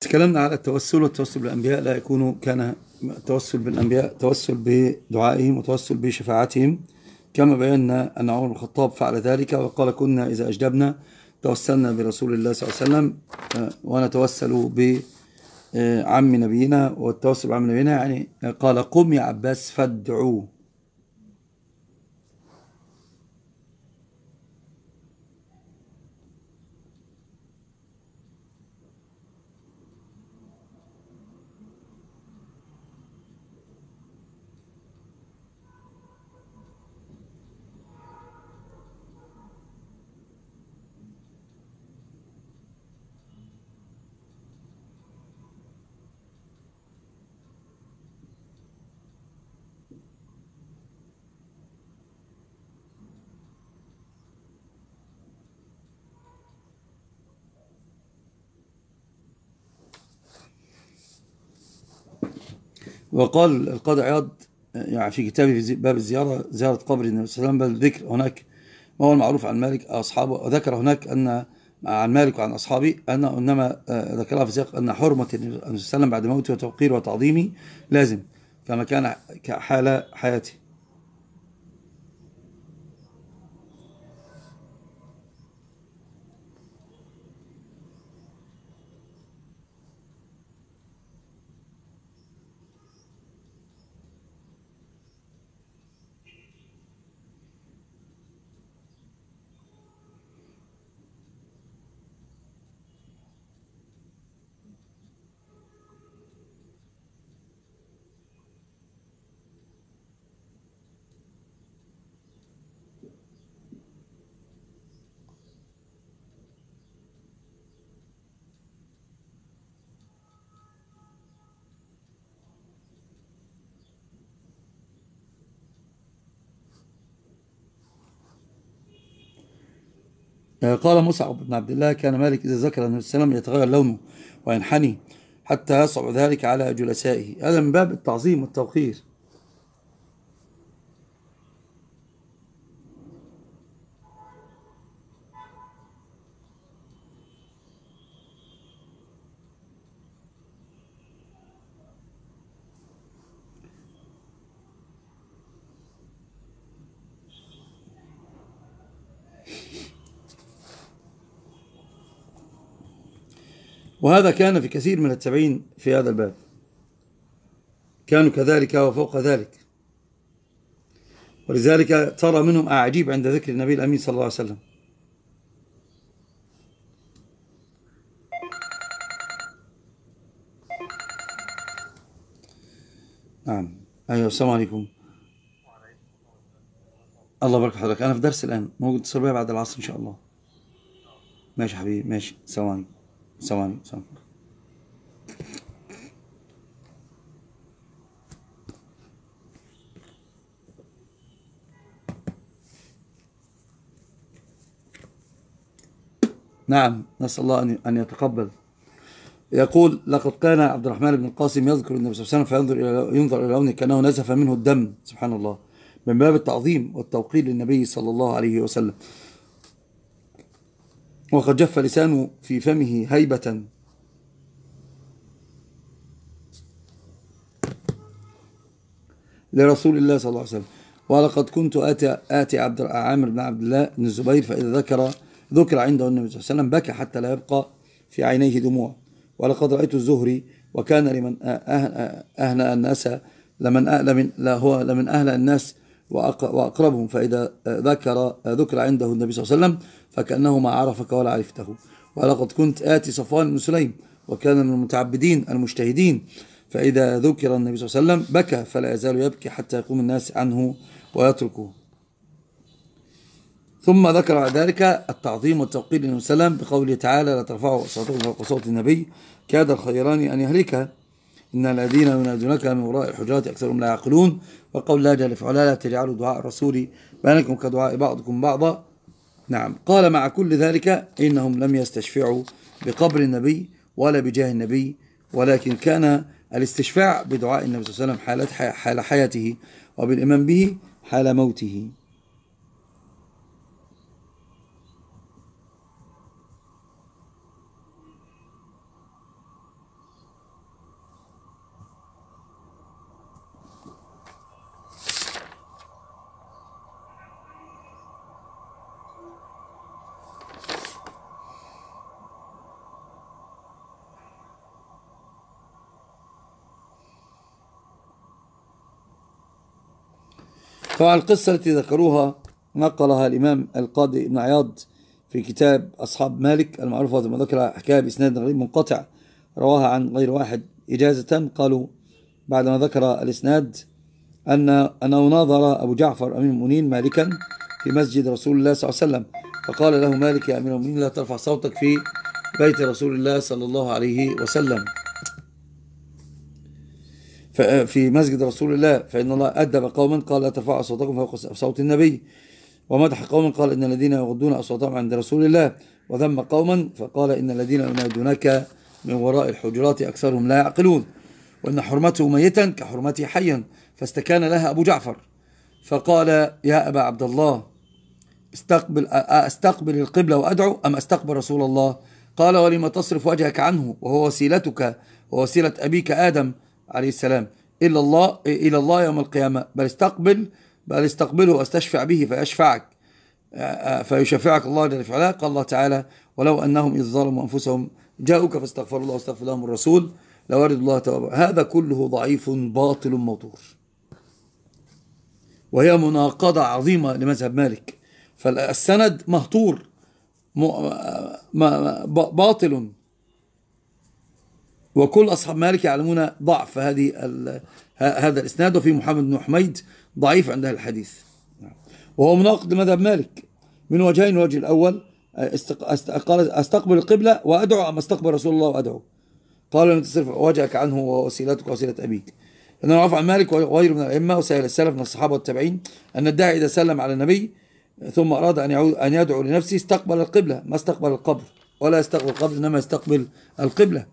تكلمنا على التوسل والتوسل بالأنبياء. لا يكون كان التوسل بالأنبياء توسل بدعائهم وتوسل بشفاعتهم. كما بينا أن عمر بن الخطاب فعل ذلك وقال كنا إذا أجدبنا توسلنا برسول الله صلى الله عليه وسلم ونتوسل بعم نبينا والتوسل بعم نبينا. يعني قال قم يا عباس فادعوه. وقال القاضي عياض يعني في كتابه في باب الزيارة زيارة قبر النبي صلى الله عليه وسلم بل ذكر هناك ما هو المعروف عن مالك أصحابه وذكر هناك أن عن مالك وعن أصحابه أن إنما ذكرها في سياق أن حرمة النبي صلى الله عليه وسلم بعد موته وتوقيره وتعظيمه لازم كما كان كحال حياته. قال مصعب بن عبد الله كان مالك إذا ذكر النبي صلى الله عليه وسلم يتغير لونه وينحني حتى يصعب ذلك على جلسائه. هذا من باب التعظيم والتوقير. وهذا كان في كثير من التابعين في هذا الباب. كانوا كذلك وفوق ذلك. ولذلك ترى منهم أعجيب عند ذكر النبي الأمين صلى الله عليه وسلم. نعم. أيها السلام عليكم. الله يبارك حضرتك. أنا في درس الآن. اتصل بيا بعد العصر إن شاء الله. ماشي حبيبي ماشي. السلام عليكم. ثواني ثواني. نعم نسأل الله أن يتقبل. يقول لقد كان عبد الرحمن بن القاسم يذكر النبي صلى الله عليه وسلم فينظر إلى ينظر إلى لونه كأنه نزف منه الدم. سبحان الله. من باب التعظيم والتوقير للنبي صلى الله عليه وسلم. وقد جف لسانه في فمه هيبة. لرسول الله صلى الله عليه وسلم. ولقد كنت آتي, آتي عبد عامر بن عبد الله بن الزبير فإذا ذكر ذكر عنده النبي صلى الله عليه وسلم بكى حتى لا يبقى في عينيه دموع. ولقد رأيت الزهري وكان لمن أهنأ الناس لمن لمن لا هو لمن أهل الناس وأقربهم. فإذا ذكر ذكر عنده النبي صلى الله عليه وسلم فكأنه ما عرفك ولا عرفته. ولقد كنت آتي صفوان بن سليم وكان من المتعبدين المجتهدين. فإذا ذكر النبي صلى الله عليه وسلم بكى فلا يزال يبكي حتى يقوم الناس عنه ويتركه. ثم ذكر ذلك التعظيم والتوقير للنبي صلى الله عليه وسلم بقوله تعالى لا ترفعوا أصواتكم فوق صوت النبي كاد الخيران أن يهلك. إن الذين ينادونك من وراء الحجرات أكثرهم لا يعقلون. وقول الله جل في لا تجعلوا دعاء الرسول بينكم كدعاء بعضكم بعضا. نعم. قال مع كل ذلك إنهم لم يستشفعوا بقبر النبي ولا بجاه النبي ولكن كان الاستشفاع بدعاء النبي صلى الله عليه وسلم حال حياته وبالإيمان به حال موته. طبعا القصة التي ذكروها نقلها الإمام القاضي ابن عياض في كتاب أصحاب مالك المعروف ثم ذكر حكاية بإسناد غريب منقطع رواها عن غير واحد. إجازة قالوا بعدما ذكر الإسناد أن أنه ناظر أبو جعفر أمير المؤمنين مالكا في مسجد رسول الله صلى الله عليه وسلم. فقال له مالك يا أمير المؤمنين لا ترفع صوتك في بيت رسول الله صلى الله عليه وسلم. في مسجد رسول الله فإن الله أدب قوما قال لا ترفعوا أصواتكم فوق صوت النبي. ومدح قوما قال إن الذين يغضون أصواتهم عند رسول الله. وذم قوما فقال إن الذين ينادونك من وراء الحجرات أكثرهم لا يعقلون. وإن حرمته ميتا كحرمته حيا فاستكان لها أبو جعفر. فقال يا أبا عبد الله استقبل, أستقبل القبلة وأدعو أم أستقبل رسول الله؟ قال ولم تصرف وجهك عنه وهو وسيلتك ووسيلة أبيك آدم. عليه السلام. إلا الله إلى الله يوم القيامة. بل استقبل بل استقبله واستشفع به فيشفعك. فيشفعك الله جل وعلا. قال الله تعالى ولو أنهم إذ ظلموا أنفسهم جاءوك فاستغفروا الله واستغفر لهم الرسول لورد الله توابا هذا كله ضعيف باطل موضوع وهي مناقضة عظيمة لمذهب مالك. فالسند مهطور باطل. وكل أصحاب مالك يعلمون ضعف هذه هذا الإسناد. وفي محمد بن حميد ضعيف عند الحديث. وهو مناقض لمذهب مالك. من وجهين الوجه الأول أستقبل القبلة وأدعو أم أستقبل رسول الله وأدعو. قال لم تصرف وجهك عنه ووسيلتك ووسيلة أبيك. لأنه رفع عن مالك وغيره من الأئمة وسائل السلف من الصحابة والتابعين أن الداعي إذا سلم على النبي ثم أراد أن يعود أن يدعو لنفسه استقبل القبلة ما استقبل القبر. ولا يستقبل القبر إنما يستقبل القبلة.